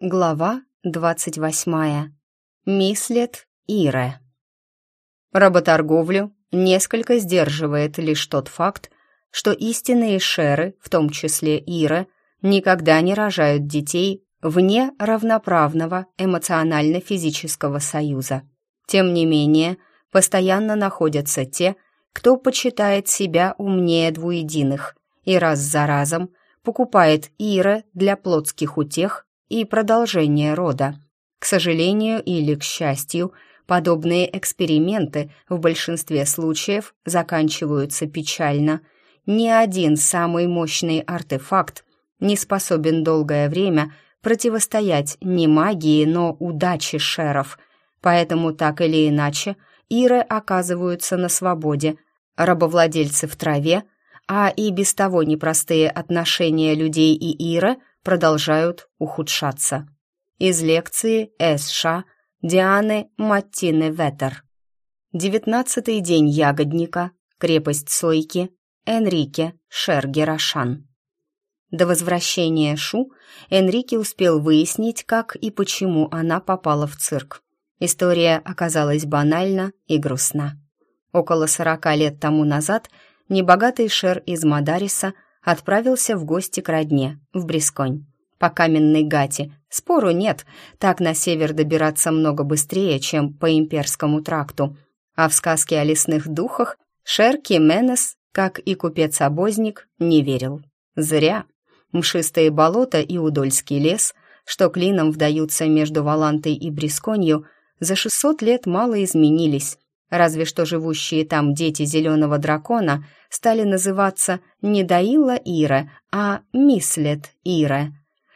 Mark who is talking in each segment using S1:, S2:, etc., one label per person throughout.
S1: Глава двадцать восьмая. Мислет Ире. Работорговлю несколько сдерживает лишь тот факт, что истинные шеры, в том числе Ире, никогда не рожают детей вне равноправного эмоционально-физического союза. Тем не менее, постоянно находятся те, кто почитает себя умнее двуединых и раз за разом покупает Ире для плотских утех и продолжение рода. К сожалению или к счастью, подобные эксперименты в большинстве случаев заканчиваются печально. Ни один самый мощный артефакт не способен долгое время противостоять не магии, но удаче шеров, поэтому так или иначе Иры оказываются на свободе, рабовладельцы в траве, а и без того непростые отношения людей и Иры продолжают ухудшаться. Из лекции С.Ш. Дианы Маттины Ветер. Девятнадцатый день ягодника, крепость Сойки, Энрике Шергерашан. До возвращения Шу Энрике успел выяснить, как и почему она попала в цирк. История оказалась банальна и грустна. Около сорока лет тому назад небогатый шер из Мадариса – отправился в гости к родне, в Брисконь. По каменной гате. Спору нет, так на север добираться много быстрее, чем по имперскому тракту. А в сказке о лесных духах Шерки Менес, как и купец-обозник, не верил. Зря. Мшистые болота и Удольский лес, что клином вдаются между Валантой и Брисконью, за 600 лет мало изменились, Разве что живущие там дети зеленого дракона стали называться не Даила Ира, а Мислет Ира.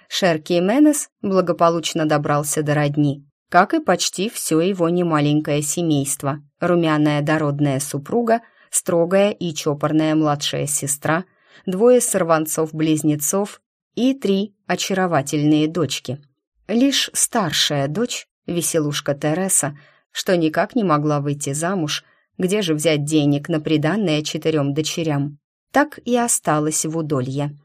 S1: Шерки Менес благополучно добрался до родни, как и почти все его немаленькое семейство. Румяная дородная супруга, строгая и чопорная младшая сестра, двое сорванцов-близнецов и три очаровательные дочки. Лишь старшая дочь, веселушка Тереса, что никак не могла выйти замуж, где же взять денег на приданное четырем дочерям, так и осталась в удолье.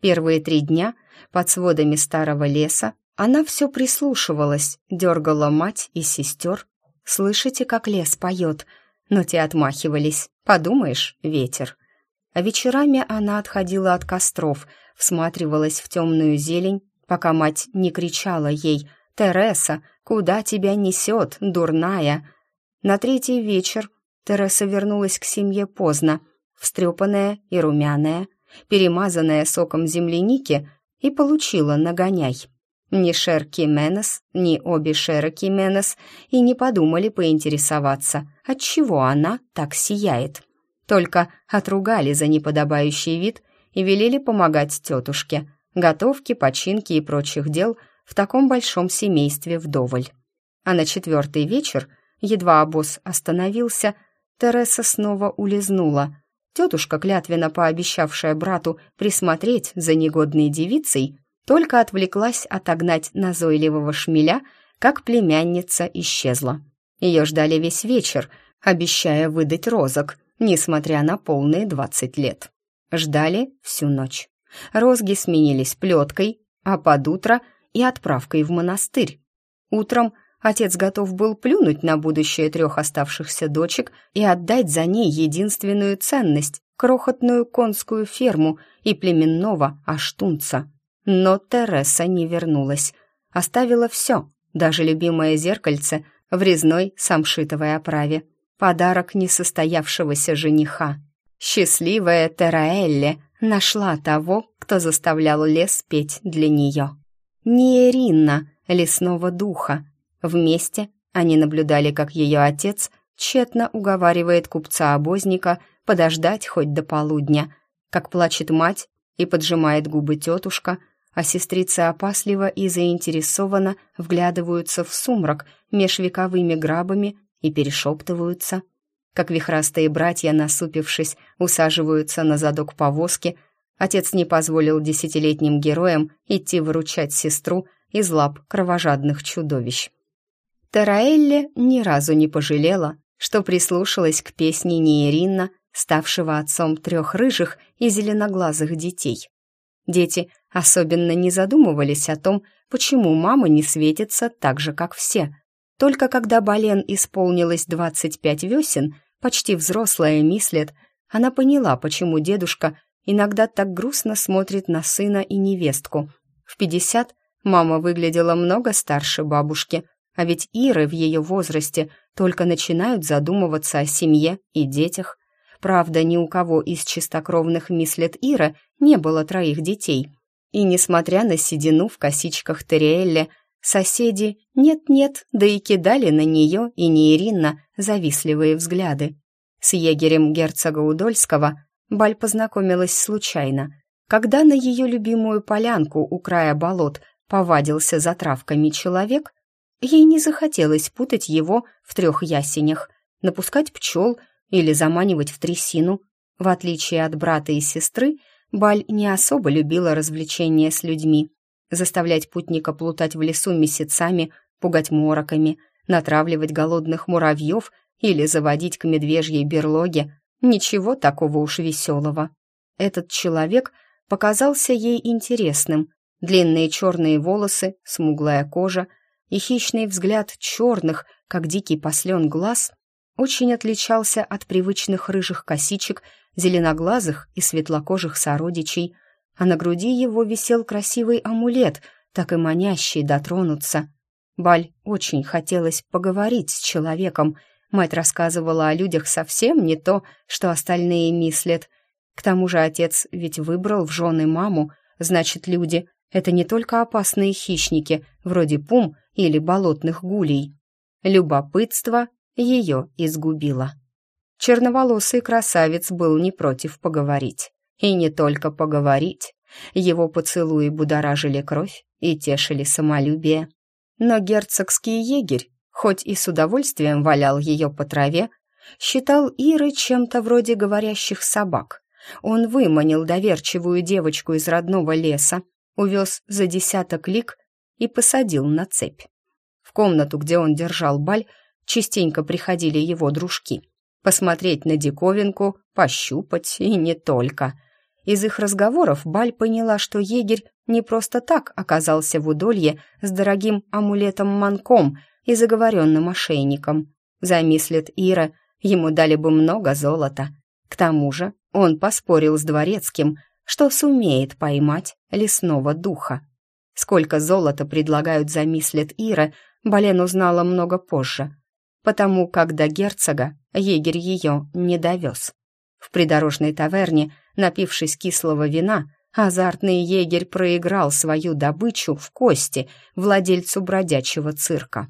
S1: Первые три дня под сводами старого леса она все прислушивалась, дергала мать и сестер. «Слышите, как лес поет?» Но те отмахивались. «Подумаешь, ветер». А вечерами она отходила от костров, всматривалась в темную зелень, пока мать не кричала ей «Тереса, куда тебя несет, дурная?» На третий вечер Тереса вернулась к семье поздно, встрепанная и румяная, перемазанная соком земляники, и получила нагоняй. Ни Шер Кименес, ни обе Шера Кименес и не подумали поинтересоваться, отчего она так сияет. Только отругали за неподобающий вид и велели помогать тетушке. Готовки, починки и прочих дел – в таком большом семействе вдоволь. А на четвертый вечер, едва обоз остановился, Тереса снова улизнула. Тетушка, клятвенно пообещавшая брату присмотреть за негодной девицей, только отвлеклась отогнать назойливого шмеля, как племянница исчезла. Ее ждали весь вечер, обещая выдать розок, несмотря на полные двадцать лет. Ждали всю ночь. Розги сменились плеткой, а под утро и отправкой в монастырь. Утром отец готов был плюнуть на будущее трех оставшихся дочек и отдать за ней единственную ценность — крохотную конскую ферму и племенного аштунца. Но Тереса не вернулась. Оставила все, даже любимое зеркальце в резной самшитовой оправе. Подарок несостоявшегося жениха. Счастливая Тераэлле нашла того, кто заставлял лес петь для нее не Иринна, лесного духа. Вместе они наблюдали, как ее отец тщетно уговаривает купца-обозника подождать хоть до полудня, как плачет мать и поджимает губы тетушка, а сестрицы опасливо и заинтересованно вглядываются в сумрак меж вековыми грабами и перешептываются, как вихрастые братья, насупившись, усаживаются на задок повозки, Отец не позволил десятилетним героям идти выручать сестру из лап кровожадных чудовищ. Тараэлле ни разу не пожалела, что прислушалась к песне Нееринна, ставшего отцом трех рыжих и зеленоглазых детей. Дети особенно не задумывались о том, почему мама не светится так же, как все. Только когда Бален исполнилось 25 весен, почти взрослая Мислет, она поняла, почему дедушка иногда так грустно смотрит на сына и невестку. В 50 мама выглядела много старше бабушки, а ведь Иры в ее возрасте только начинают задумываться о семье и детях. Правда, ни у кого из чистокровных Мислет Ира не было троих детей. И несмотря на седину в косичках Терриэлле, соседи нет-нет, да и кидали на нее и Неиринна завистливые взгляды. С егерем герцога Удольского Баль познакомилась случайно, когда на ее любимую полянку у края болот повадился за травками человек, ей не захотелось путать его в трех ясенях, напускать пчел или заманивать в трясину. В отличие от брата и сестры, Баль не особо любила развлечения с людьми. Заставлять путника плутать в лесу месяцами, пугать мороками, натравливать голодных муравьев или заводить к медвежьей берлоге — ничего такого уж веселого. Этот человек показался ей интересным. Длинные черные волосы, смуглая кожа и хищный взгляд черных, как дикий послен глаз, очень отличался от привычных рыжих косичек, зеленоглазых и светлокожих сородичей, а на груди его висел красивый амулет, так и манящий дотронуться. Баль очень хотелось поговорить с человеком. Мать рассказывала о людях совсем не то, что остальные мислят. К тому же отец ведь выбрал в жены маму, значит, люди — это не только опасные хищники, вроде пум или болотных гулей. Любопытство ее изгубило. Черноволосый красавец был не против поговорить. И не только поговорить. Его поцелуи будоражили кровь и тешили самолюбие. Но герцогский егерь, хоть и с удовольствием валял ее по траве, считал Иры чем-то вроде говорящих собак. Он выманил доверчивую девочку из родного леса, увез за десяток лик и посадил на цепь. В комнату, где он держал баль, частенько приходили его дружки. Посмотреть на диковинку, пощупать и не только. Из их разговоров Баль поняла, что егерь не просто так оказался в удолье с дорогим амулетом-манком и заговоренным ошейником. Замыслит Ира, ему дали бы много золота. К тому же он поспорил с дворецким, что сумеет поймать лесного духа. Сколько золота предлагают замыслит Ира, Бален узнала много позже, потому как до герцога егерь ее не довез. В придорожной таверне, напившись кислого вина, азартный егерь проиграл свою добычу в кости владельцу бродячего цирка.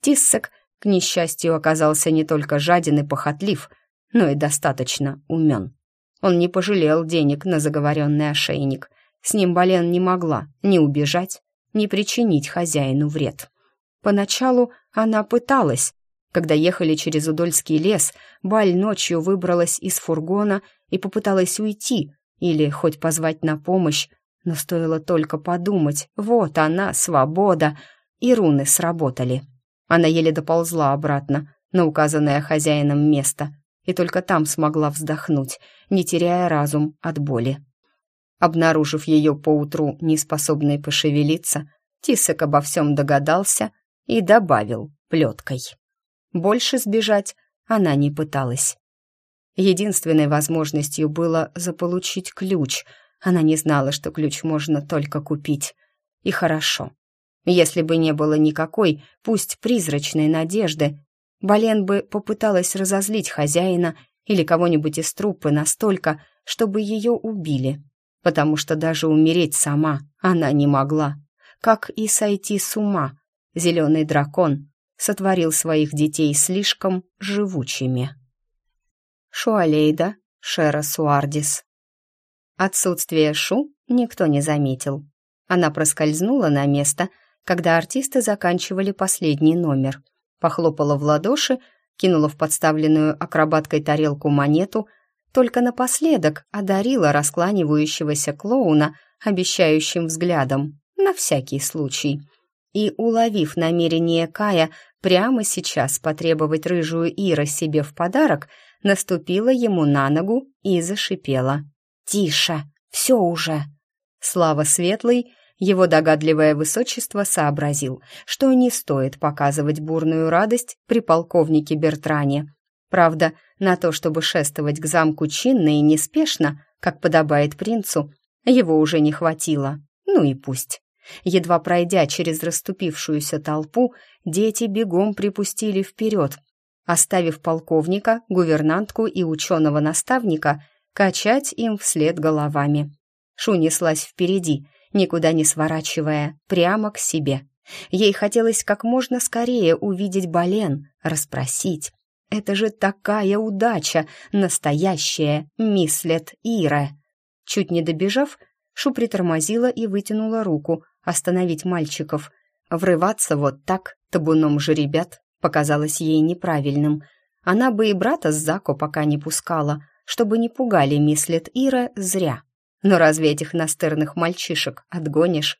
S1: Тиссек, к несчастью, оказался не только жаден и похотлив, но и достаточно умен. Он не пожалел денег на заговоренный ошейник. С ним Бален не могла ни убежать, ни причинить хозяину вред. Поначалу она пыталась, когда ехали через Удольский лес, Баль ночью выбралась из фургона и попыталась уйти или хоть позвать на помощь, но стоило только подумать, вот она, свобода, и руны сработали. Она еле доползла обратно на указанное хозяином место и только там смогла вздохнуть, не теряя разум от боли. Обнаружив ее поутру неспособной пошевелиться, Тисек обо всем догадался и добавил плеткой. Больше сбежать она не пыталась. Единственной возможностью было заполучить ключ. Она не знала, что ключ можно только купить. И хорошо. Если бы не было никакой, пусть призрачной надежды, Бален бы попыталась разозлить хозяина или кого-нибудь из труппы настолько, чтобы ее убили. Потому что даже умереть сама она не могла. Как и сойти с ума. Зеленый дракон сотворил своих детей слишком живучими. Шуалейда, Шера Суардис. Отсутствие Шу никто не заметил. Она проскользнула на место, когда артисты заканчивали последний номер, похлопала в ладоши, кинула в подставленную акробаткой тарелку монету, только напоследок одарила раскланивающегося клоуна обещающим взглядом, на всякий случай. И, уловив намерение Кая прямо сейчас потребовать рыжую Ира себе в подарок, наступила ему на ногу и зашипела. «Тише, все уже!» Слава Светлый, его догадливое высочество сообразил, что не стоит показывать бурную радость при полковнике Бертране. Правда, на то, чтобы шествовать к замку чинно и неспешно, как подобает принцу, его уже не хватило. Ну и пусть. Едва пройдя через расступившуюся толпу, дети бегом припустили вперед, оставив полковника, гувернантку и ученого-наставника качать им вслед головами. Шу неслась впереди, никуда не сворачивая, прямо к себе. Ей хотелось как можно скорее увидеть Бален, расспросить. Это же такая удача, настоящая, мислет Ира. Чуть не добежав, Шу притормозила и вытянула руку, остановить мальчиков. Врываться вот так, табуном же ребят, показалось ей неправильным. Она бы и брата с Зако пока не пускала, чтобы не пугали мислет Ира зря. Но разве этих настырных мальчишек отгонишь?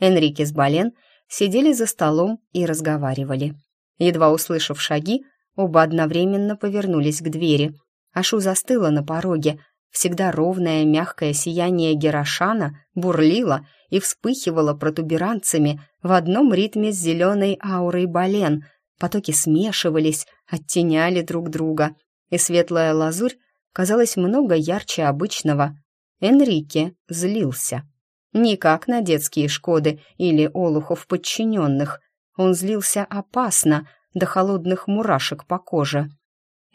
S1: Энрике с Бален сидели за столом и разговаривали. Едва услышав шаги, оба одновременно повернулись к двери. Ашу застыла на пороге. Всегда ровное мягкое сияние Герошана бурлило и вспыхивало протуберанцами в одном ритме с зеленой аурой Бален. Потоки смешивались, оттеняли друг друга, и светлая лазурь казалась много ярче обычного, Энрике злился. Никак на детские Шкоды или Олухов подчиненных. Он злился опасно, до холодных мурашек по коже.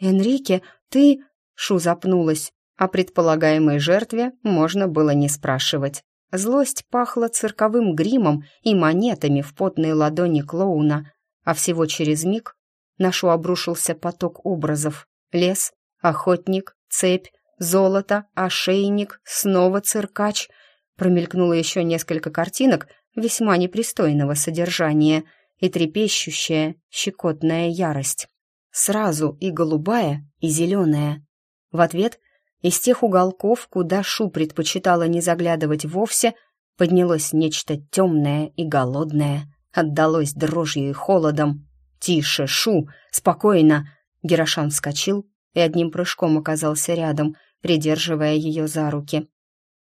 S1: «Энрике, ты...» — Шу запнулась. О предполагаемой жертве можно было не спрашивать. Злость пахла цирковым гримом и монетами в потной ладони клоуна, а всего через миг на Шу обрушился поток образов. Лес, охотник, цепь, золото, ошейник, снова циркач. Промелькнуло еще несколько картинок весьма непристойного содержания и трепещущая, щекотная ярость. Сразу и голубая, и зеленая. В ответ из тех уголков, куда Шу предпочитала не заглядывать вовсе, поднялось нечто темное и голодное, отдалось дрожью и холодом. «Тише, Шу! Спокойно!» Герошан вскочил и одним прыжком оказался рядом, придерживая ее за руки.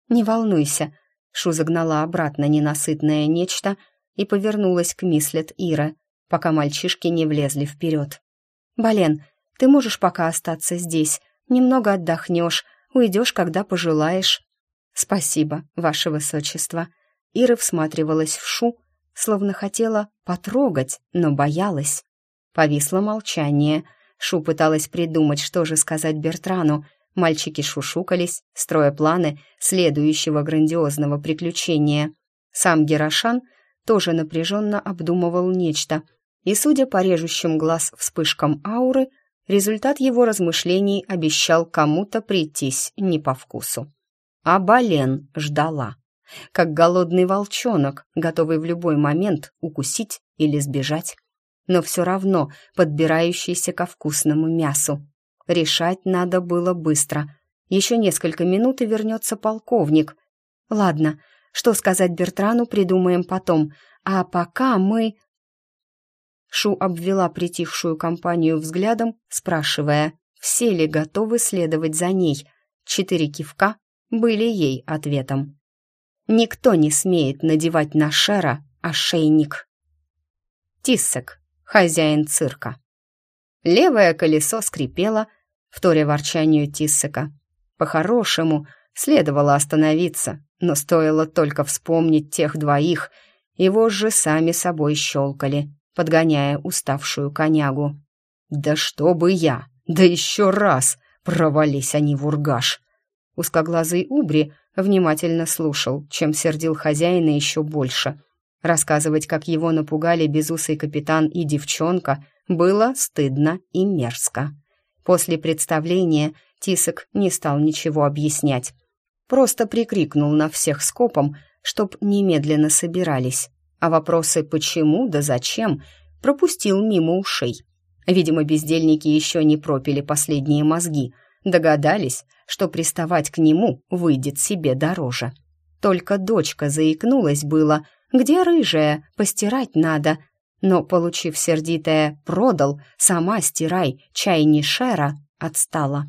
S1: «Не волнуйся», — Шу загнала обратно ненасытное нечто и повернулась к мислет Ира, пока мальчишки не влезли вперед. «Бален, ты можешь пока остаться здесь, немного отдохнешь, уйдешь, когда пожелаешь». «Спасибо, ваше высочество». Ира всматривалась в Шу, словно хотела потрогать, но боялась. Повисло молчание. Шу пыталась придумать, что же сказать Бертрану, Мальчики шушукались, строя планы следующего грандиозного приключения. Сам Герошан тоже напряженно обдумывал нечто, и, судя по режущим глаз вспышкам ауры, результат его размышлений обещал кому-то прийтись не по вкусу. А Бален ждала, как голодный волчонок, готовый в любой момент укусить или сбежать, но все равно подбирающийся ко вкусному мясу. Решать надо было быстро. Еще несколько минут и вернется полковник. Ладно, что сказать Бертрану, придумаем потом. А пока мы... Шу обвела притихшую компанию взглядом, спрашивая, все ли готовы следовать за ней. Четыре кивка были ей ответом. Никто не смеет надевать на Шера ошейник. Тиссек, хозяин цирка. Левое колесо скрипело, вторя ворчанию Тиссека. По-хорошему, следовало остановиться, но стоило только вспомнить тех двоих, и вожжи сами собой щелкали, подгоняя уставшую конягу. «Да чтобы я! Да еще раз! Провались они в ургаш!» Узкоглазый Убри внимательно слушал, чем сердил хозяина еще больше. Рассказывать, как его напугали безусый капитан и девчонка, было стыдно и мерзко. После представления Тисок не стал ничего объяснять. Просто прикрикнул на всех скопом, чтоб немедленно собирались. А вопросы «почему» да «зачем» пропустил мимо ушей. Видимо, бездельники еще не пропили последние мозги, догадались, что приставать к нему выйдет себе дороже. Только дочка заикнулась было, где рыжая, постирать надо, но, получив сердитое «продал, сама стирай, чай не шера», отстала.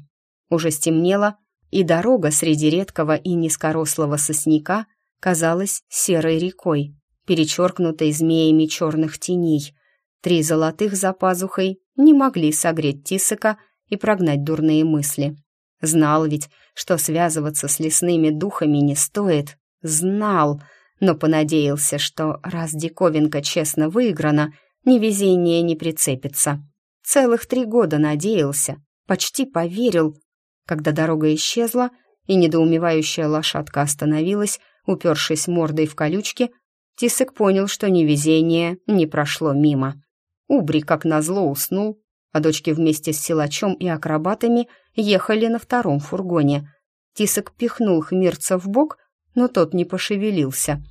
S1: Уже стемнело, и дорога среди редкого и низкорослого сосняка казалась серой рекой, перечеркнутой змеями черных теней. Три золотых за пазухой не могли согреть Тисака и прогнать дурные мысли. Знал ведь, что связываться с лесными духами не стоит. Знал, но понадеялся, что раз диковинка честно выиграна, невезение не прицепится. Целых три года надеялся, почти поверил. Когда дорога исчезла и недоумевающая лошадка остановилась, упершись мордой в колючки, Тисек понял, что невезение не прошло мимо. Убри, как назло, уснул, а дочки вместе с силачом и акробатами ехали на втором фургоне. Тисек пихнул хмирца в бок, но тот не пошевелился.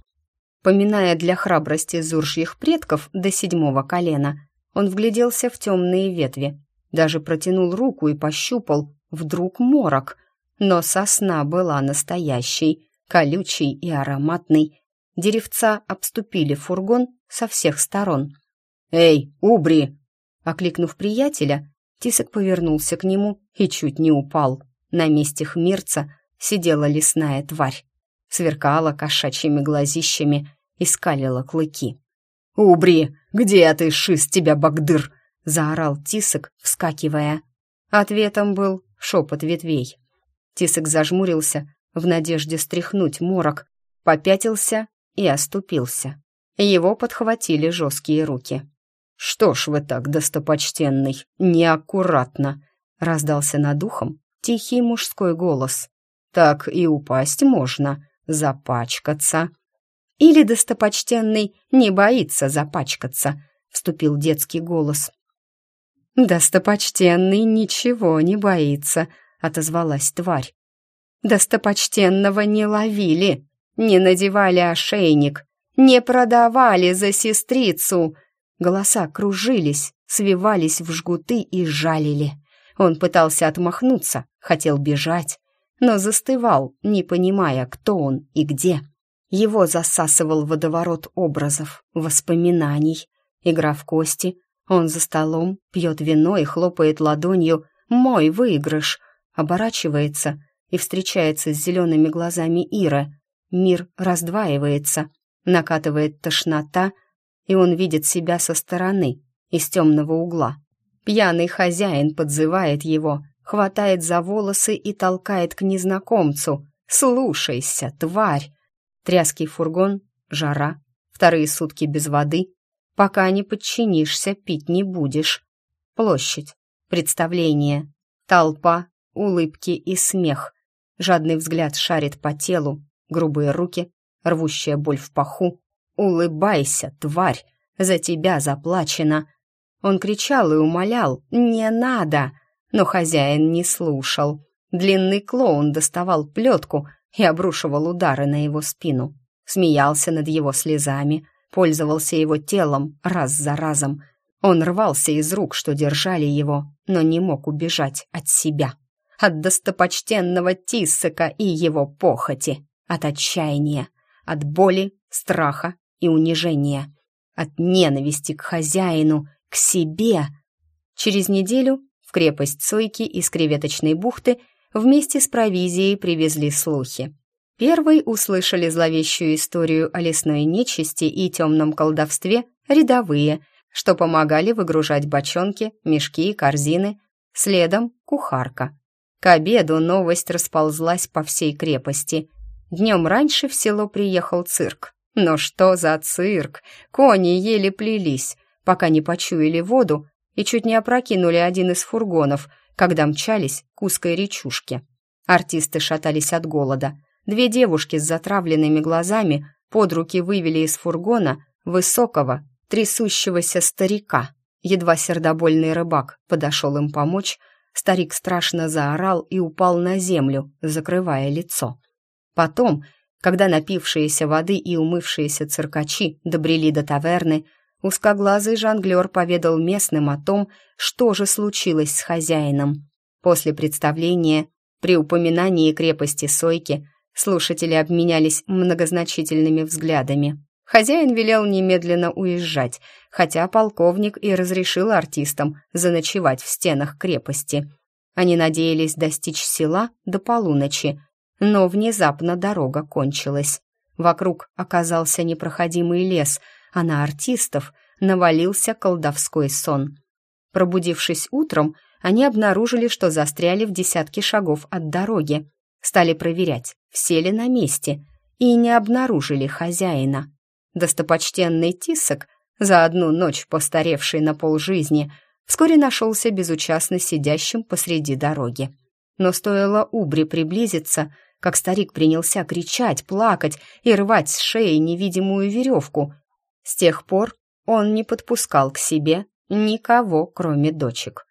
S1: Поминая для храбрости зуржьих предков до седьмого колена, он вгляделся в темные ветви, даже протянул руку и пощупал, вдруг морок. Но сосна была настоящей, колючей и ароматной. Деревца обступили фургон со всех сторон. «Эй, Убри!» Окликнув приятеля, Тисок повернулся к нему и чуть не упал. На месте хмирца сидела лесная тварь. Сверкала кошачьими глазищами и скалила клыки. «Убри! Где ты, шиз тебя, Багдыр?» — заорал Тисок, вскакивая. Ответом был шепот ветвей. Тисок зажмурился в надежде стряхнуть морок, попятился и оступился. Его подхватили жесткие руки. «Что ж вы так, достопочтенный, неаккуратно!» — раздался над ухом тихий мужской голос. «Так и упасть можно, запачкаться». «Или достопочтенный не боится запачкаться», — вступил детский голос. «Достопочтенный ничего не боится», — отозвалась тварь. «Достопочтенного не ловили, не надевали ошейник, не продавали за сестрицу», Голоса кружились, свивались в жгуты и жалили. Он пытался отмахнуться, хотел бежать, но застывал, не понимая, кто он и где. Его засасывал водоворот образов, воспоминаний. Игра в кости, он за столом, пьет вино и хлопает ладонью «Мой выигрыш!» Оборачивается и встречается с зелеными глазами Иры. Мир раздваивается, накатывает тошнота — и он видит себя со стороны, из темного угла. Пьяный хозяин подзывает его, хватает за волосы и толкает к незнакомцу. «Слушайся, тварь!» Тряский фургон, жара, вторые сутки без воды. Пока не подчинишься, пить не будешь. Площадь, представление, толпа, улыбки и смех. Жадный взгляд шарит по телу, грубые руки, рвущая боль в паху, «Улыбайся, тварь! За тебя заплачено!» Он кричал и умолял «Не надо!» Но хозяин не слушал. Длинный клоун доставал плетку и обрушивал удары на его спину. Смеялся над его слезами, пользовался его телом раз за разом. Он рвался из рук, что держали его, но не мог убежать от себя. От достопочтенного Тиссака и его похоти, от отчаяния, от боли, страха и унижения, от ненависти к хозяину, к себе. Через неделю крепость Сойки из креветочной бухты вместе с провизией привезли слухи. Первой услышали зловещую историю о лесной нечисти и темном колдовстве рядовые, что помогали выгружать бочонки, мешки и корзины, следом кухарка. К обеду новость расползлась по всей крепости. Днем раньше в село приехал цирк. Но что за цирк? Кони еле плелись, пока не почуяли воду и чуть не опрокинули один из фургонов, когда мчались к узкой речушке. Артисты шатались от голода. Две девушки с затравленными глазами под руки вывели из фургона высокого, трясущегося старика. Едва сердобольный рыбак подошел им помочь, старик страшно заорал и упал на землю, закрывая лицо. Потом когда напившиеся воды и умывшиеся циркачи добрели до таверны, узкоглазый жонглер поведал местным о том, что же случилось с хозяином. После представления, при упоминании крепости Сойки, слушатели обменялись многозначительными взглядами. Хозяин велел немедленно уезжать, хотя полковник и разрешил артистам заночевать в стенах крепости. Они надеялись достичь села до полуночи, но внезапно дорога кончилась. Вокруг оказался непроходимый лес, а на артистов навалился колдовской сон. Пробудившись утром, они обнаружили, что застряли в десятке шагов от дороги. Стали проверять, все ли на месте, и не обнаружили хозяина. Достопочтенный Тисок, за одну ночь постаревший на полжизни, вскоре нашелся безучастно сидящим посреди дороги. Но стоило Убри приблизиться, как старик принялся кричать, плакать и рвать с шеи невидимую веревку. С тех пор он не подпускал к себе никого, кроме дочек.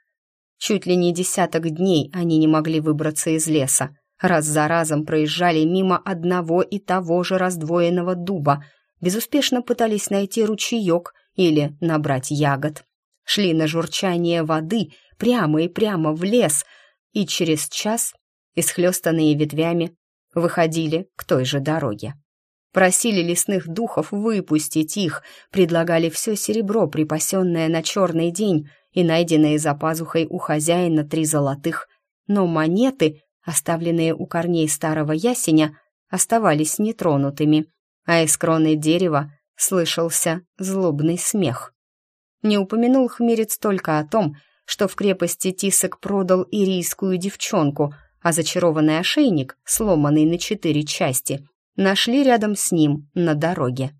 S1: Чуть ли не десяток дней они не могли выбраться из леса. Раз за разом проезжали мимо одного и того же раздвоенного дуба, безуспешно пытались найти ручеек или набрать ягод. Шли на журчание воды прямо и прямо в лес, и через час, исхлестанные ветвями, выходили к той же дороге. Просили лесных духов выпустить их, предлагали все серебро, припасенное на черный день и найденное за пазухой у хозяина три золотых, но монеты, оставленные у корней старого ясеня, оставались нетронутыми, а из кроны дерева слышался злобный смех. Не упомянул хмерец только о том, что в крепости Тисок продал ирийскую девчонку, а зачарованный ошейник, сломанный на четыре части, нашли рядом с ним на дороге.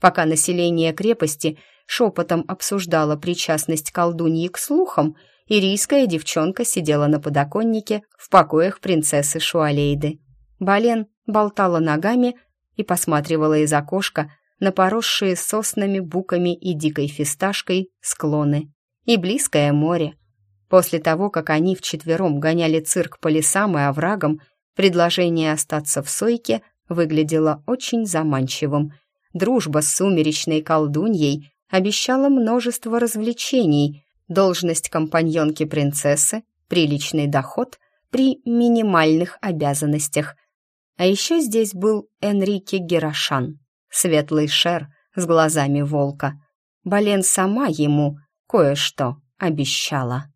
S1: Пока население крепости шепотом обсуждало причастность колдуньи к слухам, ирийская девчонка сидела на подоконнике в покоях принцессы Шуалейды. Бален болтала ногами и посматривала из окошка на поросшие соснами, буками и дикой фисташкой склоны и близкое море. После того, как они вчетвером гоняли цирк по лесам и оврагам, предложение остаться в Сойке выглядело очень заманчивым. Дружба с сумеречной колдуньей обещала множество развлечений, должность компаньонки принцессы, приличный доход при минимальных обязанностях. А еще здесь был Энрике Герашан, светлый шер с глазами волка. Бален сама ему кое-что обещала.